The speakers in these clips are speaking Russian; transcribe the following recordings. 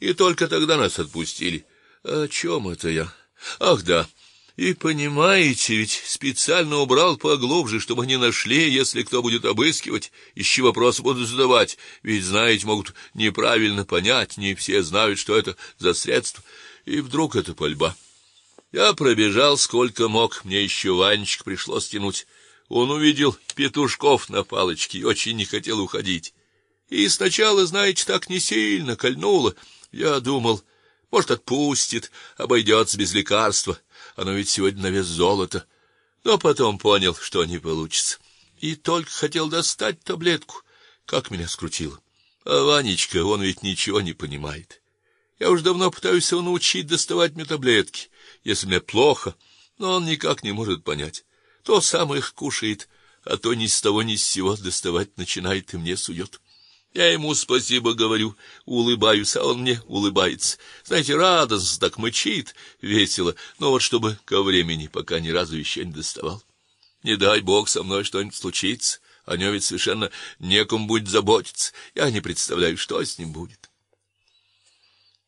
и только тогда нас отпустили. О чем это я? Ах, да. И понимаете, ведь специально убрал поглубже, чтобы не нашли, если кто будет обыскивать, ищи вопросы будут задавать, ведь знаете, могут неправильно понять, не все знают, что это за средство. И вдруг это пальба. Я пробежал сколько мог, мне еще Ванечка пришлось тянуть. Он увидел петушков на палочке и очень не хотел уходить. И сначала, знаете, так не сильно кольнуло. Я думал, может, отпустит, обойдется без лекарства. Оно ведь сегодня на вес золота. Но потом понял, что не получится. И только хотел достать таблетку, как меня скрутило. А Ванечка, он ведь ничего не понимает. Я уж давно пытаюсь его научить доставать мне таблетки, если мне плохо, но он никак не может понять. То сам их кушает, а то ни с того ни с сего доставать начинает и мне сует. Я ему спасибо говорю, улыбаюсь, а он мне улыбается. Знаете, радостно так мычит, весело, но вот чтобы ко времени пока ни разу еще не доставал. Не дай бог со мной что-нибудь случится, о нем ведь совершенно некому будет заботиться. Я не представляю, что с ним будет.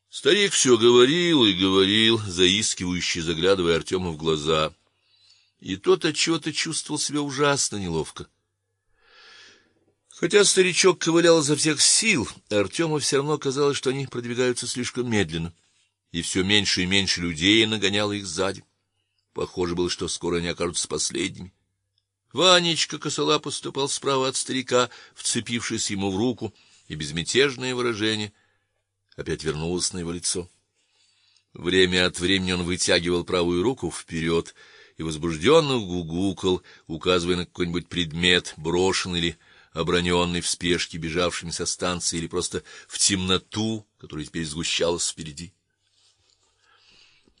Старик все говорил и говорил, заискивающе заглядывая Артему в глаза. И тот от чего-то чувствовал себя ужасно неловко. Хотя старичок ковылял изо всех сил, Артему все равно казалось, что они продвигаются слишком медленно, и все меньше и меньше людей нагоняло их сзади. Похоже было, что скоро они окажутся последними. Ванечка косола поступал справа от старика, вцепившись ему в руку, и безмятежное выражение опять вернулось на его лицо. Время от времени он вытягивал правую руку вперед и возбужденно гугукал, указывая на какой-нибудь предмет, брошенный или оброненный в спешке бежавшими со станции или просто в темноту, которая теперь сгущалась впереди.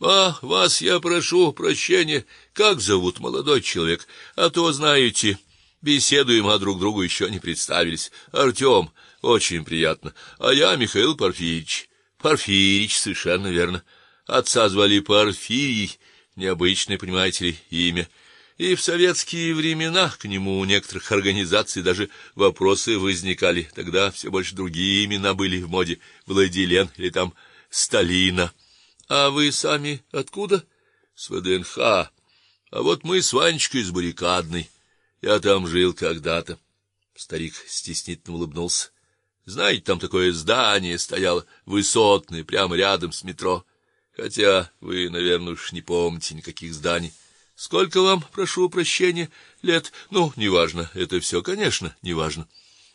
А вас я прошу прощения, как зовут молодой человек? А то, знаете, беседуем, а друг другу еще не представились. Артем, очень приятно. А я Михаил Порфирич. Порфирич, совершенно верно. Отца звали Порфирий, необычное, понимаете ли, имя. И в советские времена к нему у некоторых организаций даже вопросы возникали. Тогда все больше другие имена были в моде: Владилен или там Сталина. А вы сами откуда? С ВДНХ. А вот мы с Ванечкой из баррикадной. Я там жил когда-то. Старик стеснительно улыбнулся. Знаете, там такое здание стояло, высотное, прямо рядом с метро. Хотя вы, наверное, уж не помните никаких зданий. Сколько вам, прошу прощения, лет? Ну, неважно, это все, конечно, неважно.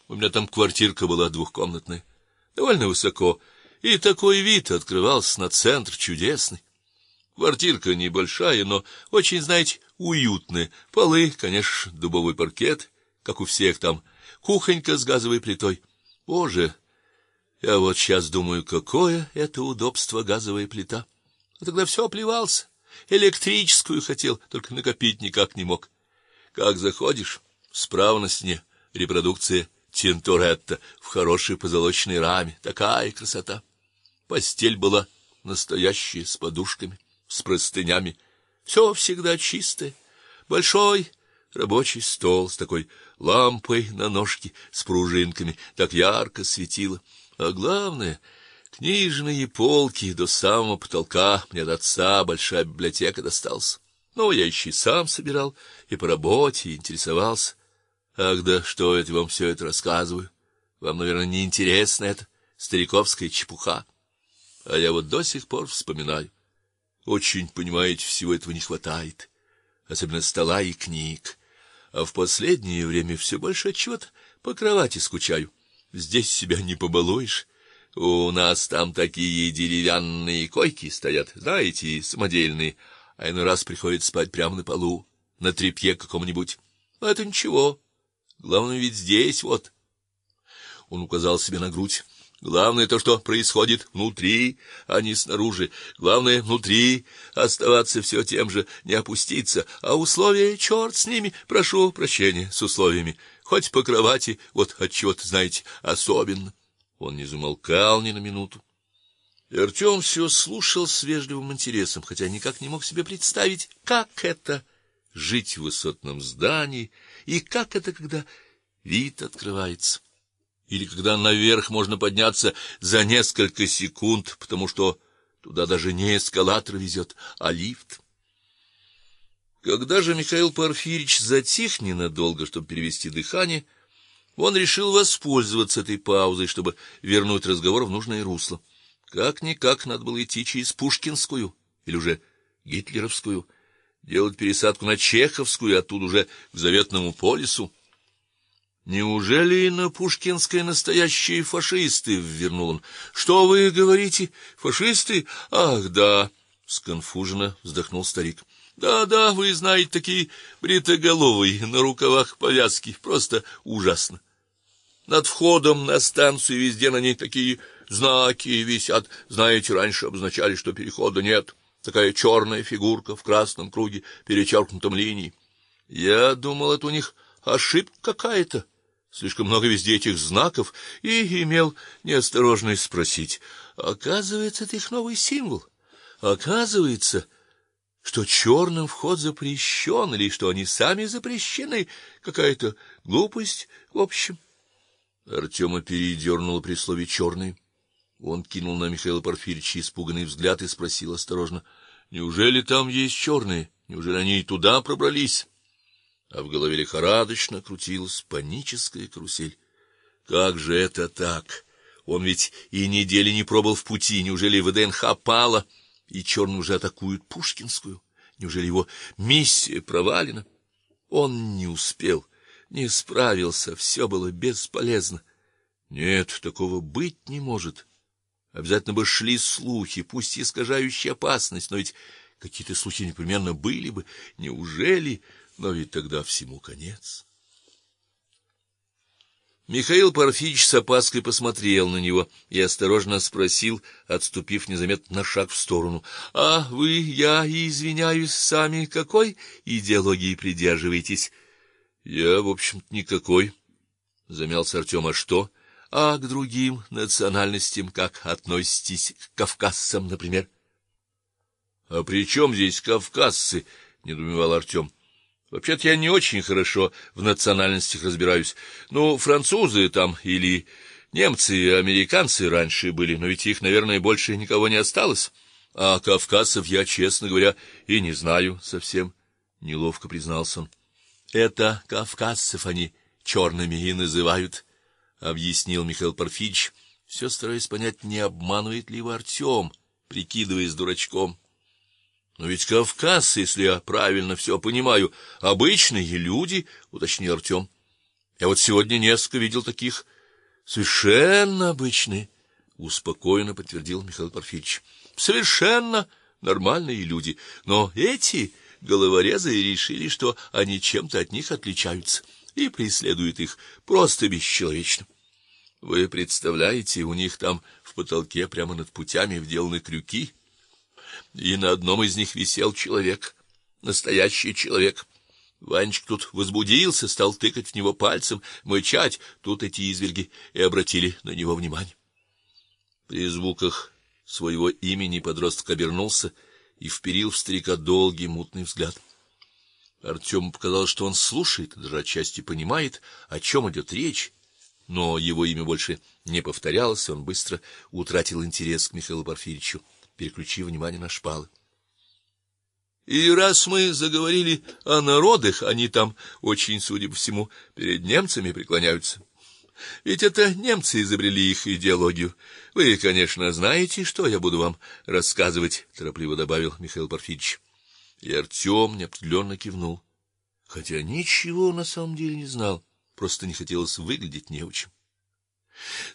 У меня там квартирка была двухкомнатная, довольно высоко, и такой вид открывался на центр чудесный. Квартирка небольшая, но очень, знаете, уютная. Полы, конечно, дубовый паркет, как у всех там, кухонька с газовой плитой. Боже, я вот сейчас думаю, какое это удобство газовая плита. А тогда все плевался. Электрическую хотел, только накопить никак не мог. Как заходишь, справа на стене репродукция Тинторетто в хорошей позолоченной раме. Такая красота. Постель была настоящая, с подушками, с простынями. Все всегда чистое. Большой рабочий стол с такой лампой на ножке с пружинками, так ярко светило. А главное — Книжные полки до самого потолка мне от отца большая библиотека досталась. Ну, я еще и сам собирал, и по работе, и интересовался. Ах да, что это вам все это рассказываю? Вам, наверное, не интересно это стариковская чепуха. А я вот до сих пор вспоминаю. Очень, понимаете, всего этого не хватает, особенно стола и книг. А в последнее время все больше от чего-то по кровати скучаю. Здесь себя не побалуешь. У нас там такие деревянные койки стоят, знаете, самодельные, а иной раз приходится спать прямо на полу, на тряпье каком-нибудь. Но это ничего. Главное ведь здесь вот. Он указал себе на грудь. Главное то, что происходит внутри, а не снаружи. Главное внутри оставаться все тем же, не опуститься, а условия черт с ними. Прошу прощения с условиями. Хоть по кровати, вот от чего-то, знаете, особенно. Он не замолкал ни на минуту. И Артем все слушал с вежливым интересом, хотя никак не мог себе представить, как это жить в высотном здании и как это, когда вид открывается. или когда наверх можно подняться за несколько секунд, потому что туда даже не эскалатор везет, а лифт. Когда же Михаил Порфирич затих ненадолго, чтобы перевести дыхание, он решил воспользоваться этой паузой, чтобы вернуть разговор в нужное русло. Как никак надо было идти через Пушкинскую или уже Гитлеровскую, делать пересадку на Чеховскую, оттуда уже к Заветному полюсу. Неужели и на Пушкинской настоящие фашисты, вернул он. Что вы говорите? Фашисты? Ах, да, сконфуженно вздохнул старик. Да-да, вы знаете, такие бритоголовые, на рукавах повязки, просто ужасно. Над входом на станцию везде на ней такие знаки висят. Знаете, раньше обозначали, что перехода нет. Такая черная фигурка в красном круге, перечеркнутом линией. Я думал, это у них ошибка какая-то. Слишком много везде этих знаков, и имел неосторожность спросить: "Оказывается, это их новый символ? Оказывается, что черным вход запрещен или что они сами запрещены? Какая-то глупость, в общем". Артема передернуло при слове черный. Он кинул на Михаила Порфирьевича испуганный взгляд и спросил осторожно: "Неужели там есть черные? Неужели они и туда пробрались?" а в голове лихорадочно крутилась паническая карусель. Как же это так? Он ведь и недели не пробыл в пути, неужели ВДНХ пала и черные уже атакуют Пушкинскую? Неужели его миссия провалена? Он не успел, не справился, все было бесполезно. Нет, такого быть не может. Обязательно бы шли слухи, пусть искажающие опасность, но ведь какие-то слухи непременно были бы. Неужели но ведь тогда всему конец. Михаил Парфич с опаской посмотрел на него и осторожно спросил, отступив незаметно на шаг в сторону: "А вы, я извиняюсь, сами какой идеологии придерживаетесь?" "Я, в общем-то, никакой", замялся Артем. "А что? А к другим национальностям как относитесь к кавказцам, например?" "А при чем здесь кавказцы?" недоумевал Артем. Вообще-то я не очень хорошо в национальностях разбираюсь. Ну, французы там или немцы американцы раньше были, но ведь их, наверное, больше никого не осталось. А кавказцев я, честно говоря, и не знаю совсем, неловко признался он. Это кавказцев они черными и называют, объяснил Михаил Парфич, все стараясь понять, не обманывает ли его Артем, прикидываясь дурачком. Но ведь Кавказ, если я правильно все понимаю, обычные люди, уточнил Артем. Я вот сегодня несколько видел таких совершенно обычные, успокоенно подтвердил Михаил Парфич. Совершенно нормальные люди, но эти головорезы решили, что они чем-то от них отличаются и преследуют их просто бесчеловечно. Вы представляете, у них там в потолке прямо над путями вделаны крюки и на одном из них висел человек, настоящий человек. Ванечка тут возбудился, стал тыкать в него пальцем, мычать. Тут эти изверги и обратили на него внимание. При звуках своего имени подросток обернулся и вперил в старика долгий мутный взгляд. Артему показалось, что он слушает, даже отчасти понимает, о чем идет речь, но его имя больше не повторялось, и он быстро утратил интерес к Михаилу Порфирьевичу переключив внимание на шпалы. И раз мы заговорили о народах, они там очень, судя по всему, перед немцами преклоняются. Ведь это немцы изобрели их идеологию. Вы, конечно, знаете, что я буду вам рассказывать, торопливо добавил Михаил Парфич. И Артем неопределенно кивнул, хотя ничего на самом деле не знал, просто не хотелось выглядеть неучим.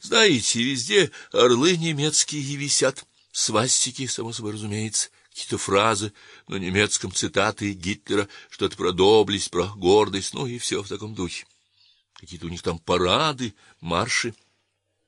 Знаете, везде орлы немецкие висят свастики, само собой разумеется, какие-то фразы на немецком, цитаты Гитлера, что-то про доблесть, про гордость, ну и все в таком духе. Какие-то у них там парады, марши.